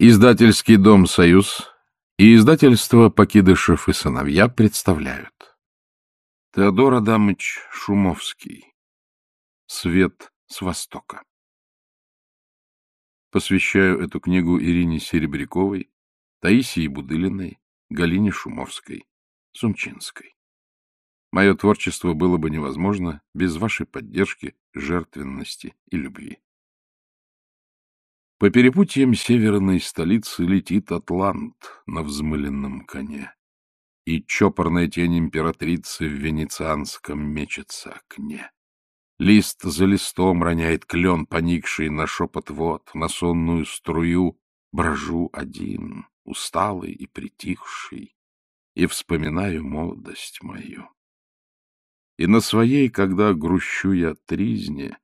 Издательский дом «Союз» и издательство «Покидышев и сыновья» представляют. Теодор Адамыч Шумовский. «Свет с Востока». Посвящаю эту книгу Ирине Серебряковой, Таисии Будылиной, Галине Шумовской, Сумчинской. Мое творчество было бы невозможно без вашей поддержки, жертвенности и любви. По перепутьям северной столицы летит атлант на взмыленном коне, и чопорная тень императрицы в венецианском мечется окне. Лист за листом роняет клен, поникший на шепот вод, на сонную струю, брожу один, усталый и притихший, и вспоминаю молодость мою. И на своей, когда грущу я тризне,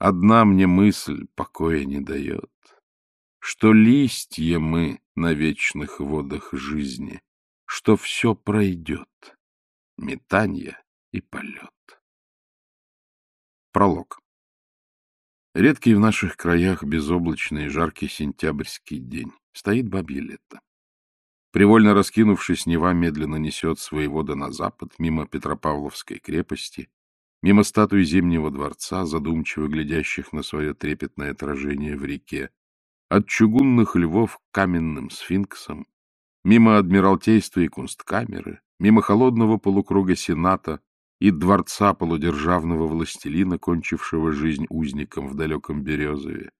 одна мне мысль покоя не дает что листья мы на вечных водах жизни, что все пройдет, метанье и полет. Пролог. Редкий в наших краях безоблачный жаркий сентябрьский день. Стоит бабье лето. Привольно раскинувшись, Нева медленно несет свои воды на запад, мимо Петропавловской крепости, мимо статуи Зимнего дворца, задумчиво глядящих на свое трепетное отражение в реке, от чугунных львов к каменным сфинксам, мимо Адмиралтейства и Кунсткамеры, мимо холодного полукруга Сената и дворца полудержавного властелина, кончившего жизнь узником в далеком Березове,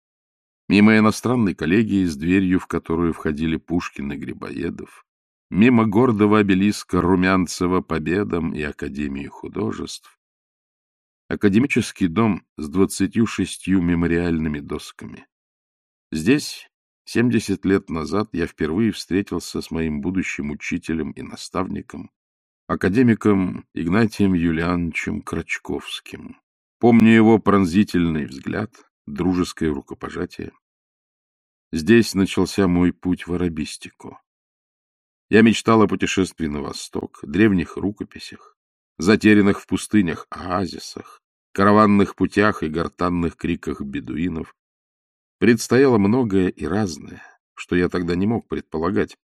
мимо иностранной коллегии с дверью, в которую входили Пушкин и Грибоедов, мимо гордого обелиска Румянцева победам и Академии художеств, академический дом с двадцатью шестью мемориальными досками, Здесь, 70 лет назад, я впервые встретился с моим будущим учителем и наставником, академиком Игнатием Юлиановичем Крачковским. Помню его пронзительный взгляд, дружеское рукопожатие. Здесь начался мой путь в арабистику. Я мечтал о путешествии на восток, древних рукописях, затерянных в пустынях оазисах, караванных путях и гортанных криках бедуинов, Предстояло многое и разное, что я тогда не мог предполагать,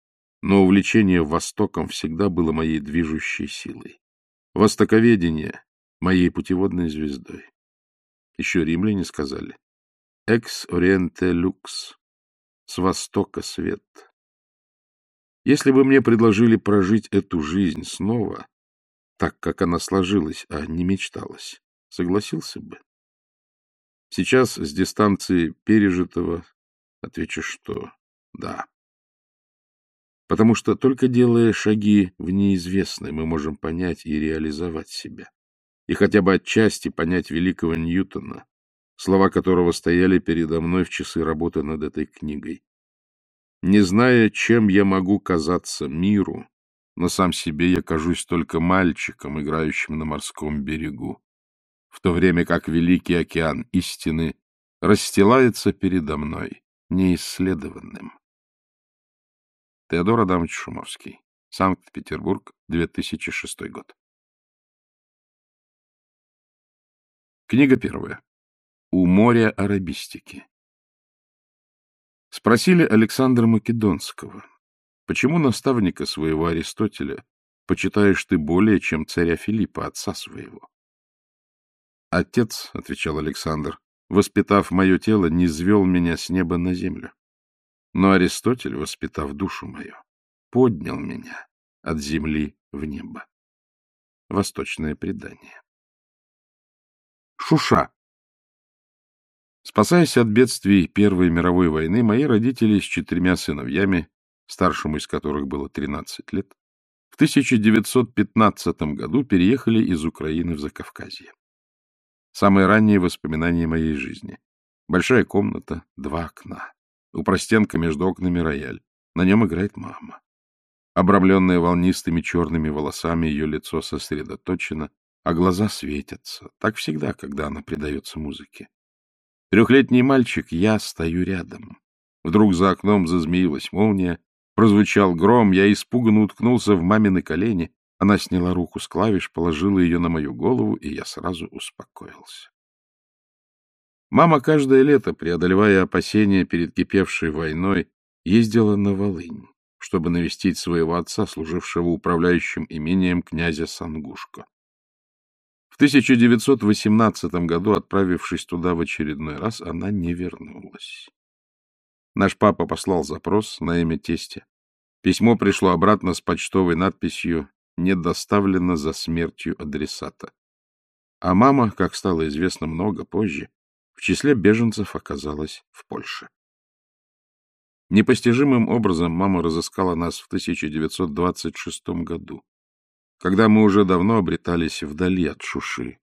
но увлечение Востоком всегда было моей движущей силой. Востоковедение — моей путеводной звездой. Еще римляне сказали «Ex oriente lux» — «С востока свет». Если бы мне предложили прожить эту жизнь снова, так, как она сложилась, а не мечталась, согласился бы. Сейчас с дистанции пережитого отвечу, что да. Потому что только делая шаги в неизвестное, мы можем понять и реализовать себя. И хотя бы отчасти понять великого Ньютона, слова которого стояли передо мной в часы работы над этой книгой. Не зная, чем я могу казаться миру, но сам себе я кажусь только мальчиком, играющим на морском берегу в то время как великий океан истины расстилается передо мной, неисследованным. Теодор Адамович Шумовский. Санкт-Петербург, 2006 год. Книга первая. У моря арабистики. Спросили Александра Македонского, почему наставника своего Аристотеля почитаешь ты более, чем царя Филиппа, отца своего? Отец, — отвечал Александр, — воспитав мое тело, не звел меня с неба на землю. Но Аристотель, воспитав душу мою, поднял меня от земли в небо. Восточное предание. Шуша. Спасаясь от бедствий Первой мировой войны, мои родители с четырьмя сыновьями, старшему из которых было 13 лет, в 1915 году переехали из Украины в Закавказье. Самые ранние воспоминания моей жизни. Большая комната, два окна. У простенка между окнами рояль. На нем играет мама. Обрамленная волнистыми черными волосами, ее лицо сосредоточено, а глаза светятся. Так всегда, когда она предается музыке. Трехлетний мальчик, я стою рядом. Вдруг за окном зазмеилась молния, прозвучал гром, я испуганно уткнулся в мамины колени, она сняла руку с клавиш, положила ее на мою голову, и я сразу успокоился. Мама каждое лето, преодолевая опасения перед кипевшей войной, ездила на Волынь, чтобы навестить своего отца, служившего управляющим имением князя Сангушко. В 1918 году, отправившись туда в очередной раз, она не вернулась. Наш папа послал запрос на имя тестя. Письмо пришло обратно с почтовой надписью «Не доставлено за смертью адресата». А мама, как стало известно много позже, в числе беженцев оказалась в Польше. Непостижимым образом мама разыскала нас в 1926 году когда мы уже давно обретались вдали от Шуши.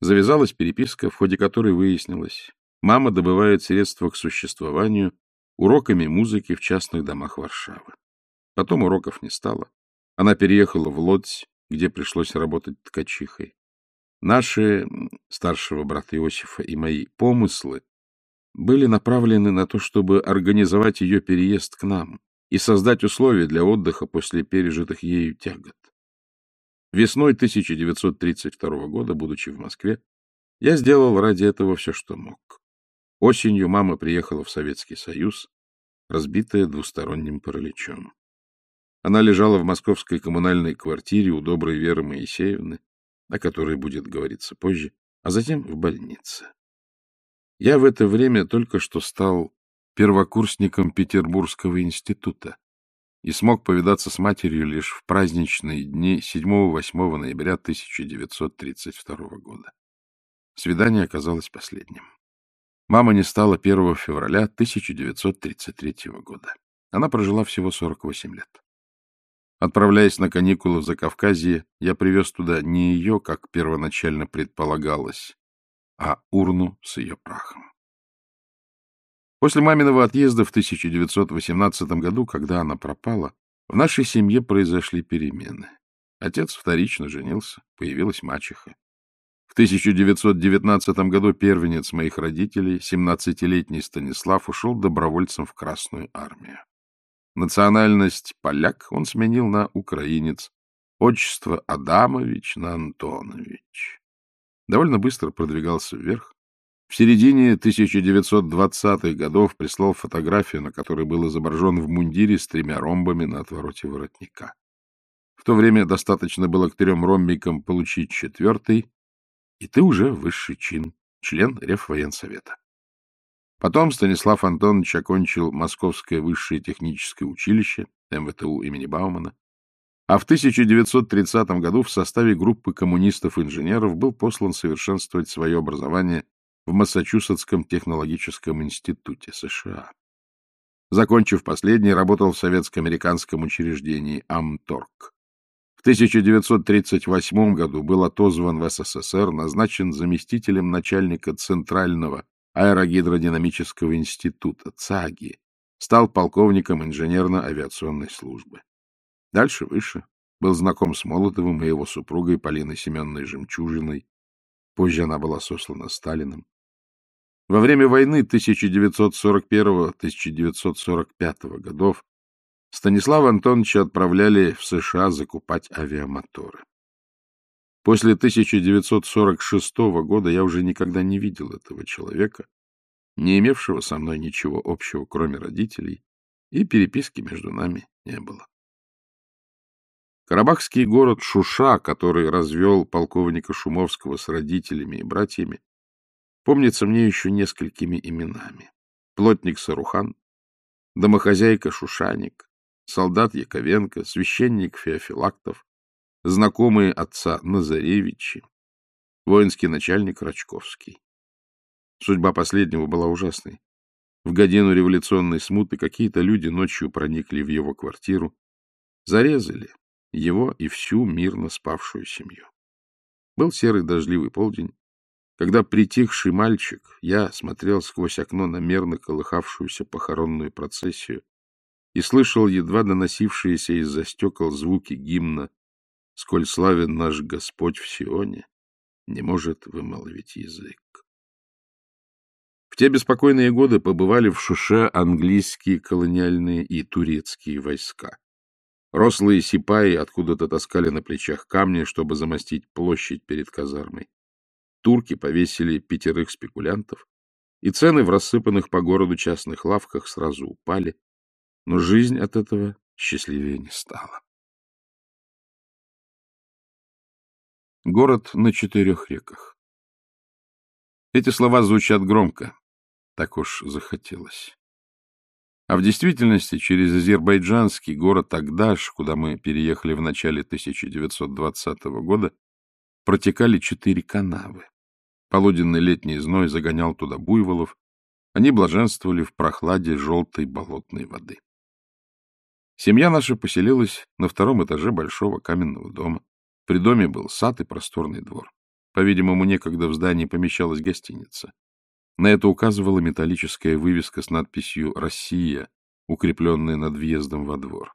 Завязалась переписка, в ходе которой выяснилось, мама добывает средства к существованию уроками музыки в частных домах Варшавы. Потом уроков не стало. Она переехала в Лодзь, где пришлось работать ткачихой. Наши, старшего брата Иосифа и мои, помыслы были направлены на то, чтобы организовать ее переезд к нам и создать условия для отдыха после пережитых ею тягот. Весной 1932 года, будучи в Москве, я сделал ради этого все, что мог. Осенью мама приехала в Советский Союз, разбитая двусторонним параличом. Она лежала в московской коммунальной квартире у доброй Веры Моисеевны, о которой будет говориться позже, а затем в больнице. Я в это время только что стал первокурсником Петербургского института, и смог повидаться с матерью лишь в праздничные дни 7-8 ноября 1932 года. Свидание оказалось последним. Мама не стала 1 февраля 1933 года. Она прожила всего 48 лет. Отправляясь на каникулы в Закавказье, я привез туда не ее, как первоначально предполагалось, а урну с ее прахом. После маминого отъезда в 1918 году, когда она пропала, в нашей семье произошли перемены. Отец вторично женился, появилась мачеха. В 1919 году первенец моих родителей, 17-летний Станислав, ушел добровольцем в Красную армию. Национальность поляк он сменил на украинец, отчество Адамович на Антонович. Довольно быстро продвигался вверх, в середине 1920-х годов прислал фотографию, на которой был изображен в мундире с тремя ромбами на отвороте воротника. В то время достаточно было к трем ромбикам получить четвертый, и ты уже высший чин, член Реввоенсовета. Потом Станислав Антонович окончил Московское высшее техническое училище МВТУ имени Баумана, а в 1930 году в составе группы коммунистов-инженеров был послан совершенствовать свое образование в Массачусетском технологическом институте США. Закончив последний, работал в советско-американском учреждении Амторг. В 1938 году был отозван в СССР, назначен заместителем начальника Центрального аэрогидродинамического института ЦАГИ, стал полковником инженерно-авиационной службы. Дальше выше. Был знаком с Молотовым и его супругой Полиной Семенной Жемчужиной. Позже она была сослана Сталиным. Во время войны 1941-1945 годов Станислава Антоновича отправляли в США закупать авиамоторы. После 1946 года я уже никогда не видел этого человека, не имевшего со мной ничего общего, кроме родителей, и переписки между нами не было. Карабахский город Шуша, который развел полковника Шумовского с родителями и братьями, Помнится мне еще несколькими именами. Плотник Сарухан, домохозяйка Шушаник, солдат Яковенко, священник Феофилактов, знакомые отца Назаревичи, воинский начальник Рачковский. Судьба последнего была ужасной. В годину революционной смуты какие-то люди ночью проникли в его квартиру, зарезали его и всю мирно спавшую семью. Был серый дождливый полдень, когда притихший мальчик, я смотрел сквозь окно на мерно колыхавшуюся похоронную процессию и слышал едва доносившиеся из-за стекол звуки гимна «Сколь славен наш Господь в Сионе, не может вымолвить язык». В те беспокойные годы побывали в Шуше английские колониальные и турецкие войска. Рослые сипаи откуда-то таскали на плечах камни, чтобы замостить площадь перед казармой турки повесили пятерых спекулянтов, и цены в рассыпанных по городу частных лавках сразу упали, но жизнь от этого счастливее не стала. Город на четырех реках. Эти слова звучат громко. Так уж захотелось. А в действительности через азербайджанский город Агдаш, куда мы переехали в начале 1920 года, протекали четыре канавы. Полуденный летний зной загонял туда буйволов, они блаженствовали в прохладе желтой болотной воды. Семья наша поселилась на втором этаже большого каменного дома. При доме был сад и просторный двор. По-видимому, некогда в здании помещалась гостиница. На это указывала металлическая вывеска с надписью «Россия», укрепленная над въездом во двор.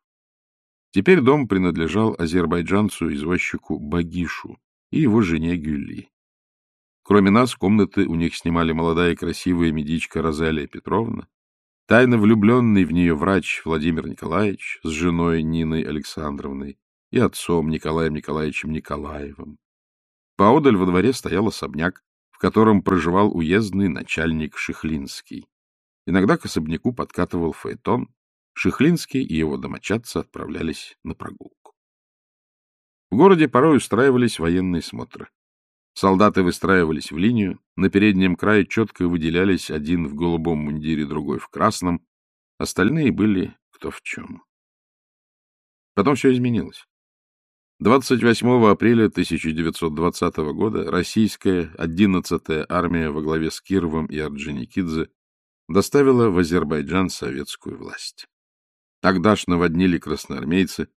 Теперь дом принадлежал азербайджанцу-извозчику Багишу и его жене Гюлли. Кроме нас, комнаты у них снимали молодая и красивая медичка Розалия Петровна, тайно влюбленный в нее врач Владимир Николаевич с женой Ниной Александровной и отцом Николаем Николаевичем Николаевым. Поодаль во дворе стоял особняк, в котором проживал уездный начальник Шихлинский. Иногда к особняку подкатывал фаэтон. Шихлинский и его домочадцы отправлялись на прогулку. В городе порой устраивались военные смотры. Солдаты выстраивались в линию, на переднем крае четко выделялись один в голубом мундире, другой в красном, остальные были кто в чем. Потом все изменилось. 28 апреля 1920 года российская 11-я армия во главе с Кировым и Орджоникидзе доставила в Азербайджан советскую власть. Тогда ж наводнили красноармейцы,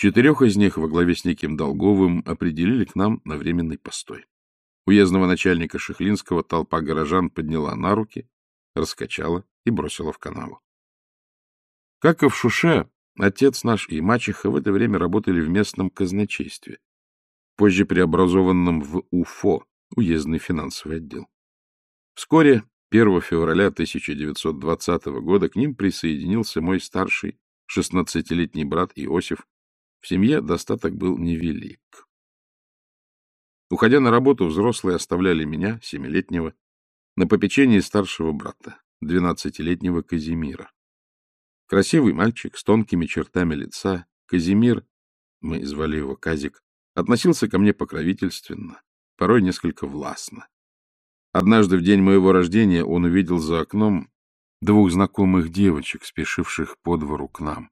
четырех из них во главе с неким Долговым определили к нам на временный постой. Уездного начальника Шехлинского толпа горожан подняла на руки, раскачала и бросила в канаву. Как и в Шуше, Отец наш и мачеха в это время работали в местном казначействе, позже преобразованном в УФО, уездный финансовый отдел. Вскоре, 1 февраля 1920 года, к ним присоединился мой старший, 16-летний брат Иосиф. В семье достаток был невелик. Уходя на работу, взрослые оставляли меня, семилетнего, на попечении старшего брата, 12-летнего Казимира. Красивый мальчик с тонкими чертами лица, Казимир, мы звали его Казик, относился ко мне покровительственно, порой несколько властно. Однажды в день моего рождения он увидел за окном двух знакомых девочек, спешивших по двору к нам.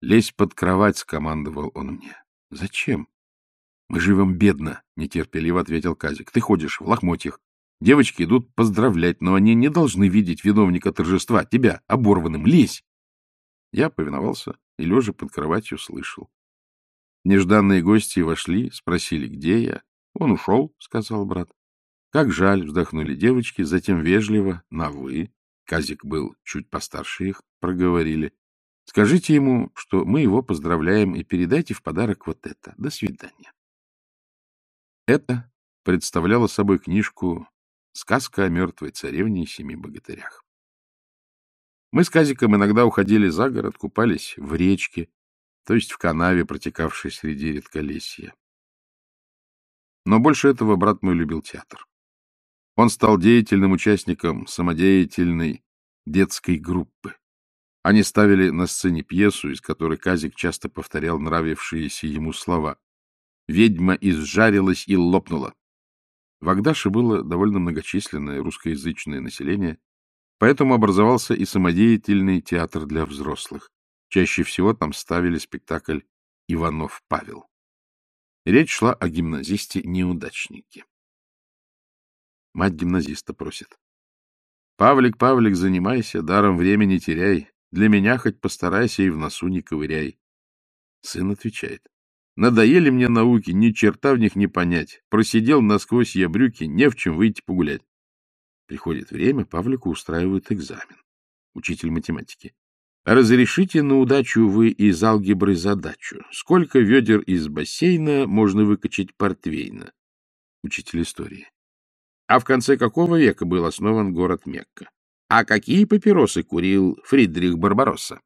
«Лезь под кровать», — скомандовал он мне. «Зачем?» «Мы живем бедно», — нетерпеливо ответил Казик. «Ты ходишь в лохмотьях. Девочки идут поздравлять, но они не должны видеть виновника торжества, тебя, оборванным. Лезь!» Я повиновался и, лежа под кроватью, слышал. Нежданные гости вошли, спросили, где я. Он ушел, — сказал брат. Как жаль, вздохнули девочки, затем вежливо, на «вы». Казик был чуть постарше их, проговорили. Скажите ему, что мы его поздравляем, и передайте в подарок вот это. До свидания. Это представляло собой книжку «Сказка о мертвой царевне и семи богатырях». Мы с Казиком иногда уходили за город, купались в речке, то есть в канаве, протекавшей среди редколесья. Но больше этого брат мой любил театр. Он стал деятельным участником самодеятельной детской группы. Они ставили на сцене пьесу, из которой Казик часто повторял нравившиеся ему слова. «Ведьма изжарилась и лопнула». В Агдаше было довольно многочисленное русскоязычное население, Поэтому образовался и самодеятельный театр для взрослых. Чаще всего там ставили спектакль «Иванов Павел». Речь шла о гимназисте-неудачнике. Мать гимназиста просит. «Павлик, Павлик, занимайся, даром времени теряй. Для меня хоть постарайся и в носу не ковыряй». Сын отвечает. «Надоели мне науки, ни черта в них не понять. Просидел насквозь я брюки, не в чем выйти погулять». Приходит время, Павлику устраивают экзамен. Учитель математики. Разрешите на удачу вы из алгебры задачу. Сколько ведер из бассейна можно выкачать портвейна? Учитель истории. А в конце какого века был основан город Мекка? А какие папиросы курил Фридрих Барбаросса?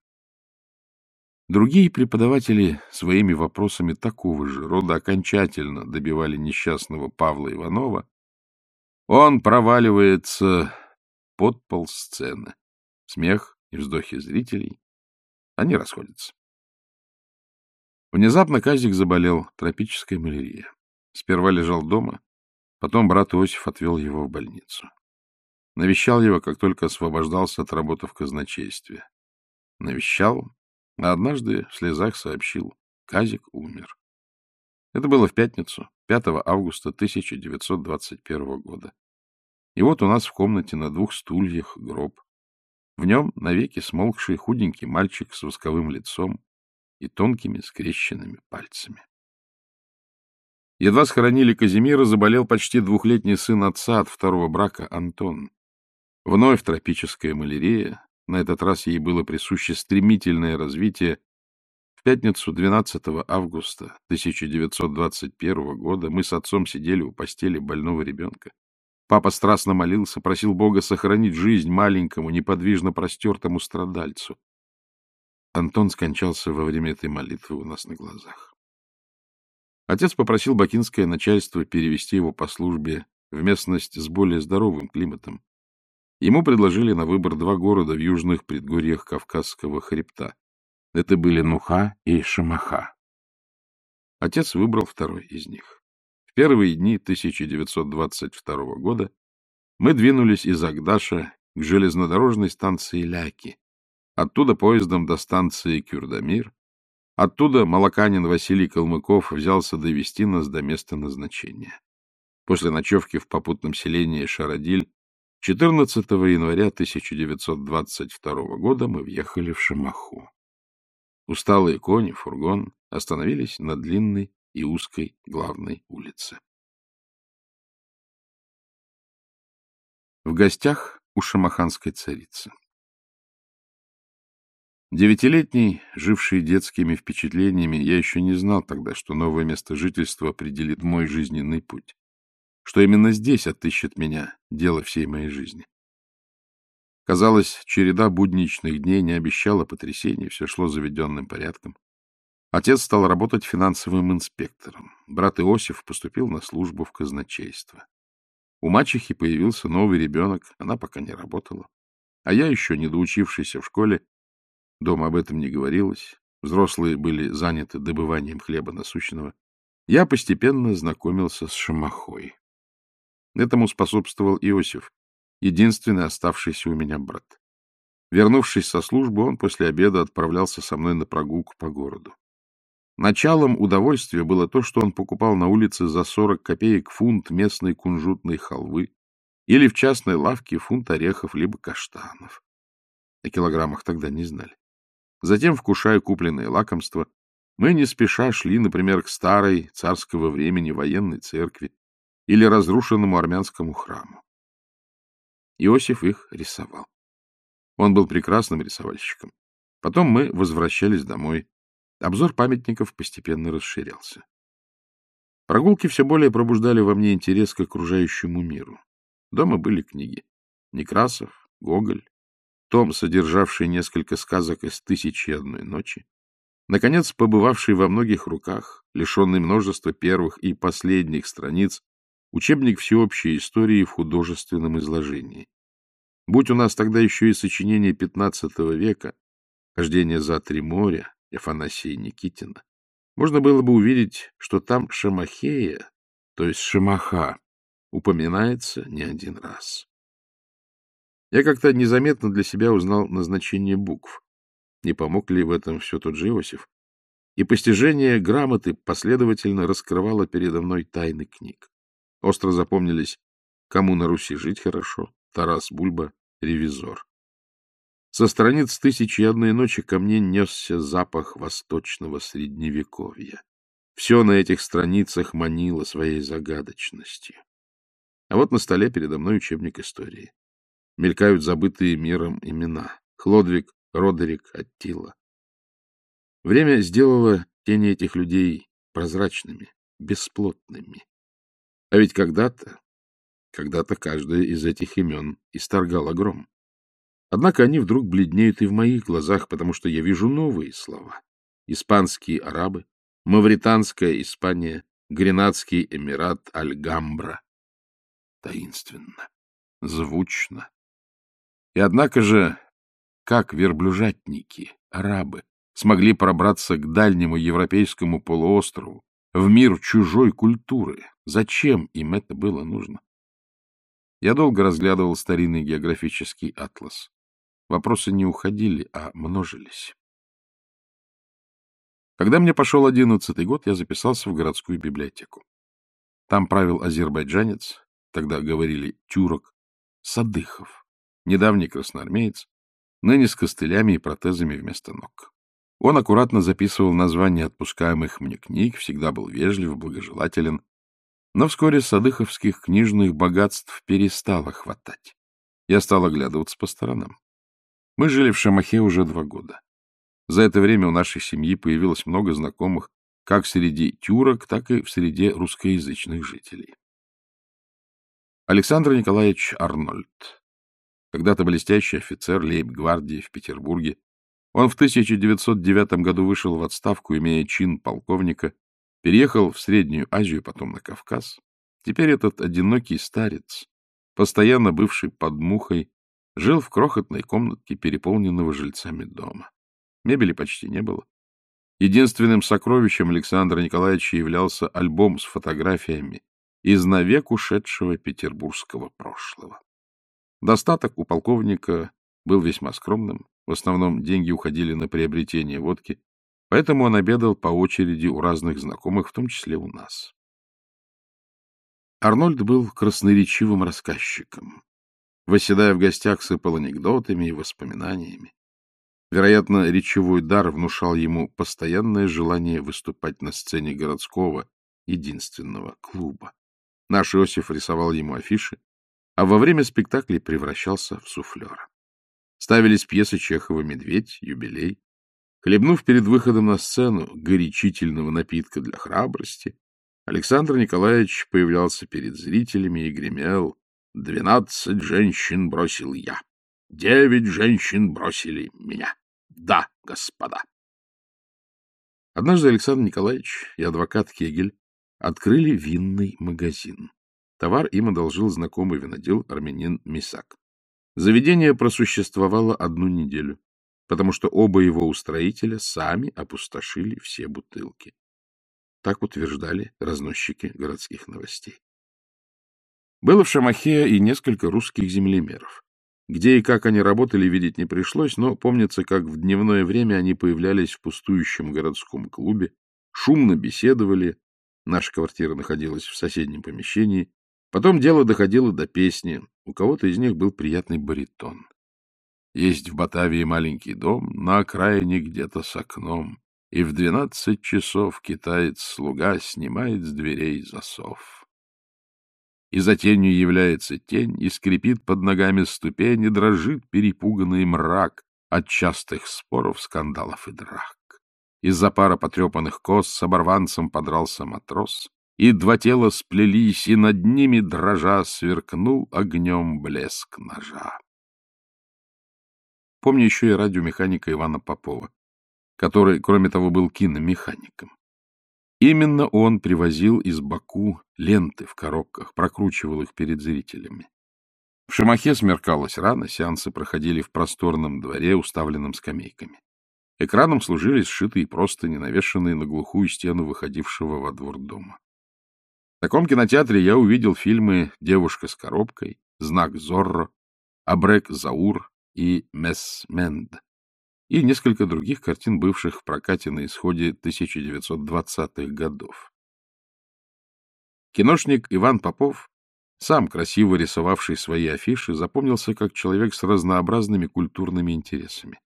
Другие преподаватели своими вопросами такого же рода окончательно добивали несчастного Павла Иванова, он проваливается под пол сцены. Смех и вздохи зрителей. Они расходятся. Внезапно Казик заболел, тропическая малярия. Сперва лежал дома, потом брат Иосиф отвел его в больницу. Навещал его, как только освобождался от работы в казначействе. Навещал, а однажды в слезах сообщил — Казик умер. Это было в пятницу, 5 августа 1921 года. И вот у нас в комнате на двух стульях гроб. В нем навеки смолкший худенький мальчик с восковым лицом и тонкими скрещенными пальцами. Едва схоронили Казимира, заболел почти двухлетний сын отца от второго брака Антон. Вновь тропическая малярия, на этот раз ей было присуще стремительное развитие. В пятницу 12 августа 1921 года мы с отцом сидели у постели больного ребенка. Папа страстно молился, просил Бога сохранить жизнь маленькому, неподвижно простертому страдальцу. Антон скончался во время этой молитвы у нас на глазах. Отец попросил бакинское начальство перевести его по службе в местность с более здоровым климатом. Ему предложили на выбор два города в южных предгорьях Кавказского хребта. Это были Нуха и Шамаха. Отец выбрал второй из них. В первые дни 1922 года мы двинулись из Агдаша к железнодорожной станции Ляки, оттуда поездом до станции Кюрдамир, оттуда молоканин Василий Калмыков взялся довести нас до места назначения. После ночевки в попутном селении Шарадиль 14 января 1922 года мы въехали в Шамаху. Усталые кони, фургон остановились на длинной и узкой главной улице. В гостях у шамаханской царицы. Девятилетний, живший детскими впечатлениями, я еще не знал тогда, что новое место жительства определит мой жизненный путь что именно здесь отыщет меня дело всей моей жизни. Казалось, череда будничных дней не обещала потрясений, все шло заведенным порядком. Отец стал работать финансовым инспектором. Брат Иосиф поступил на службу в казначейство. У мачехи появился новый ребенок, она пока не работала. А я еще, не доучившийся в школе, дома об этом не говорилось, взрослые были заняты добыванием хлеба насущного, я постепенно знакомился с Шамахой. Этому способствовал Иосиф, единственный оставшийся у меня брат. Вернувшись со службы, он после обеда отправлялся со мной на прогулку по городу. Началом удовольствия было то, что он покупал на улице за 40 копеек фунт местной кунжутной халвы или в частной лавке фунт орехов либо каштанов. О килограммах тогда не знали. Затем, вкушая купленные лакомства, мы не спеша шли, например, к старой царского времени военной церкви, или разрушенному армянскому храму. Иосиф их рисовал. Он был прекрасным рисовальщиком. Потом мы возвращались домой. Обзор памятников постепенно расширялся. Прогулки все более пробуждали во мне интерес к окружающему миру. Дома были книги. Некрасов, Гоголь, том, содержавший несколько сказок из «Тысячи и одной ночи», наконец, побывавший во многих руках, лишенный множества первых и последних страниц Учебник всеобщей истории в художественном изложении. Будь у нас тогда еще и сочинение XV века «Хождение за три моря» Афанасия Никитина, можно было бы увидеть, что там Шамахея, то есть Шамаха, упоминается не один раз. Я как-то незаметно для себя узнал назначение букв. Не помог ли в этом все тот же Иосиф? И постижение грамоты последовательно раскрывало передо мной тайны книг. Остро запомнились «Кому на Руси жить хорошо», «Тарас Бульба», «Ревизор». Со страниц «Тысячи одной ночи» ко мне несся запах восточного средневековья. Все на этих страницах манило своей загадочностью. А вот на столе передо мной учебник истории. Мелькают забытые миром имена. Хлодвиг, Родерик, Аттила. Время сделало тени этих людей прозрачными, бесплотными. А ведь когда-то, когда-то каждое из этих имен исторгало гром. Однако они вдруг бледнеют и в моих глазах, потому что я вижу новые слова. Испанские арабы, Мавританская Испания, Гренадский Эмират, Альгамбра. Таинственно, звучно. И однако же, как верблюжатники, арабы, смогли пробраться к дальнему европейскому полуострову, в мир чужой культуры. Зачем им это было нужно? Я долго разглядывал старинный географический атлас. Вопросы не уходили, а множились. Когда мне пошел одиннадцатый год, я записался в городскую библиотеку. Там правил азербайджанец, тогда говорили тюрок, Садыхов, недавний красноармеец, ныне с костылями и протезами вместо ног. Он аккуратно записывал названия отпускаемых мне книг, всегда был вежлив, благожелателен, но вскоре садыховских книжных богатств перестало хватать. Я стал оглядываться по сторонам. Мы жили в Шамахе уже два года. За это время у нашей семьи появилось много знакомых как среди тюрок, так и в среде русскоязычных жителей. Александр Николаевич Арнольд, когда-то блестящий офицер лейб-гвардии в Петербурге, он в 1909 году вышел в отставку, имея чин полковника, переехал в Среднюю Азию, потом на Кавказ. Теперь этот одинокий старец, постоянно бывший под мухой, жил в крохотной комнатке, переполненного жильцами дома. Мебели почти не было. Единственным сокровищем Александра Николаевича являлся альбом с фотографиями из навек ушедшего петербургского прошлого. Достаток у полковника был весьма скромным. В основном деньги уходили на приобретение водки, поэтому он обедал по очереди у разных знакомых, в том числе у нас. Арнольд был красноречивым рассказчиком. Восседая в гостях, сыпал анекдотами и воспоминаниями. Вероятно, речевой дар внушал ему постоянное желание выступать на сцене городского, единственного клуба. Наш Иосиф рисовал ему афиши, а во время спектаклей превращался в суфлера. Ставились пьесы Чехова «Медведь», «Юбилей». Хлебнув перед выходом на сцену горячительного напитка для храбрости, Александр Николаевич появлялся перед зрителями и гремел «Двенадцать женщин бросил я, девять женщин бросили меня. Да, господа!» Однажды Александр Николаевич и адвокат Кегель открыли винный магазин. Товар им одолжил знакомый винодел армянин Мисак. Заведение просуществовало одну неделю, потому что оба его устроителя сами опустошили все бутылки. Так утверждали разносчики городских новостей. Было в Шамахе и несколько русских землемеров. Где и как они работали, видеть не пришлось, но помнится, как в дневное время они появлялись в пустующем городском клубе, шумно беседовали, наша квартира находилась в соседнем помещении, Потом дело доходило до песни. У кого-то из них был приятный баритон. Есть в Батавии маленький дом, на окраине где-то с окном, и в двенадцать часов китаец-слуга снимает с дверей засов. И за тенью является тень, и скрипит под ногами ступень, и дрожит перепуганный мрак от частых споров, скандалов и драк. Из-за пара потрепанных кос с оборванцем подрался матрос, и два тела сплелись, и над ними, дрожа, сверкнул огнем блеск ножа. Помню еще и радиомеханика Ивана Попова, который, кроме того, был киномехаником. Именно он привозил из Баку ленты в коробках, прокручивал их перед зрителями. В Шамахе смеркалось рано, сеансы проходили в просторном дворе, уставленном скамейками. Экраном служили сшитые простыни, навешанные на глухую стену выходившего во двор дома. В таком кинотеатре я увидел фильмы «Девушка с коробкой», «Знак Зорро», «Абрек Заур» и «Месс Менд» и несколько других картин, бывших в прокате на исходе 1920-х годов. Киношник Иван Попов, сам красиво рисовавший свои афиши, запомнился как человек с разнообразными культурными интересами.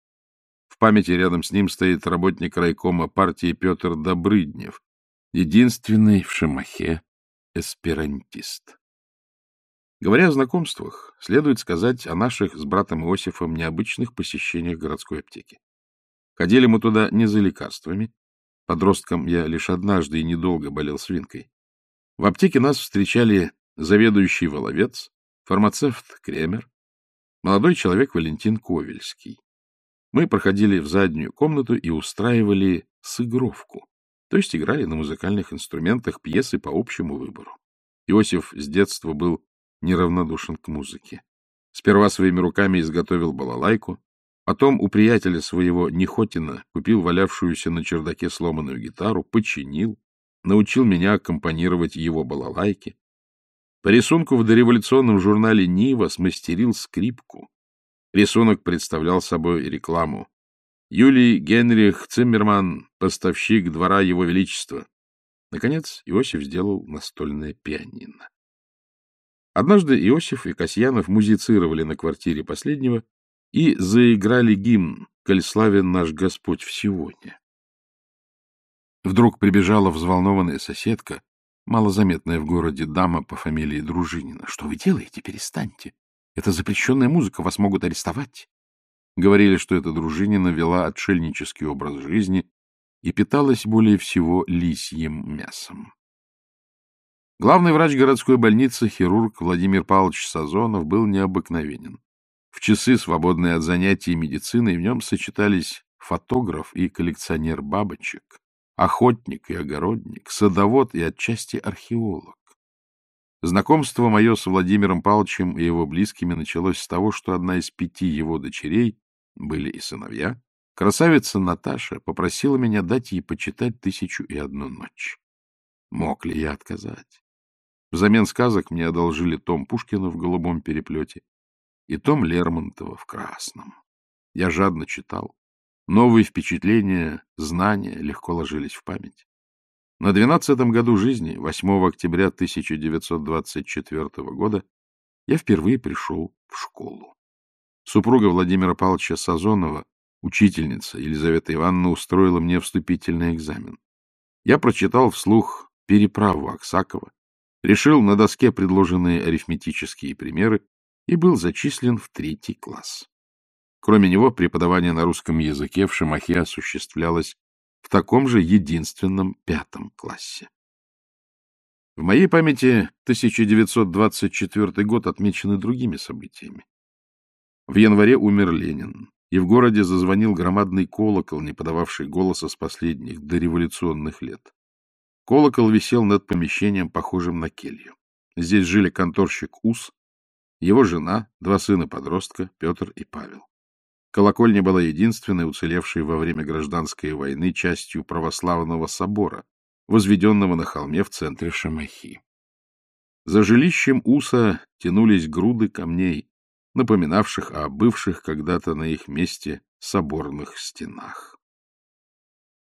В памяти рядом с ним стоит работник райкома партии Петр Добрыднев, единственный в Шамахе эсперантист. Говоря о знакомствах, следует сказать о наших с братом Иосифом необычных посещениях городской аптеки. Ходили мы туда не за лекарствами. Подростком я лишь однажды и недолго болел свинкой. В аптеке нас встречали заведующий Воловец, фармацевт Кремер, молодой человек Валентин Ковельский. Мы проходили в заднюю комнату и устраивали сыгровку то есть играли на музыкальных инструментах пьесы по общему выбору. Иосиф с детства был неравнодушен к музыке. Сперва своими руками изготовил балалайку, Потом у приятеля своего Нехотина купил валявшуюся на чердаке сломанную гитару, починил, научил меня аккомпанировать его балалайке. По рисунку в дореволюционном журнале «Нива» смастерил скрипку. Рисунок представлял собой рекламу. Юлий Генрих Циммерман, поставщик двора Его Величества. Наконец Иосиф сделал настольное пианино. Однажды Иосиф и Касьянов музицировали на квартире последнего и заиграли гимн «Коль славен наш Господь в сегодня». Вдруг прибежала взволнованная соседка, малозаметная в городе дама по фамилии Дружинина. — Что вы делаете? Перестаньте. Это запрещенная музыка, вас могут арестовать. Говорили, что эта Дружинина вела отшельнический образ жизни и питалась более всего лисьим мясом. Главный врач городской больницы, хирург Владимир Павлович Сазонов, был необыкновенен. В часы, свободные от занятий медициной, в нем сочетались фотограф и коллекционер бабочек, охотник и огородник, садовод и отчасти археолог. Знакомство мое с Владимиром Павловичем и его близкими началось с того, что одна из пяти его дочерей, были и сыновья, красавица Наташа попросила меня дать ей почитать «Тысячу и одну ночь». Мог ли я отказать? Взамен сказок мне одолжили том Пушкина в голубом переплете и том Лермонтова в красном. Я жадно читал. Новые впечатления, знания легко ложились в память. На двенадцатом году жизни, 8 октября 1924 года, я впервые пришел в школу. Супруга Владимира Павловича Сазонова, учительница Елизавета Ивановна, устроила мне вступительный экзамен. Я прочитал вслух «Переправу Аксакова», решил на доске предложенные арифметические примеры и был зачислен в третий класс. Кроме него, преподавание на русском языке в Шамахе осуществлялось в таком же единственном пятом классе. В моей памяти 1924 год отмечен и другими событиями. В январе умер Ленин, и в городе зазвонил громадный колокол, не подававший голоса с последних дореволюционных лет. Колокол висел над помещением, похожим на келью. Здесь жили конторщик Ус, его жена, два сына-подростка, Петр и Павел. Колокольня была единственной, уцелевшей во время гражданской войны частью православного собора, возведенного на холме в центре Шамахи. За жилищем Уса тянулись груды камней, напоминавших о бывших когда-то на их месте соборных стенах.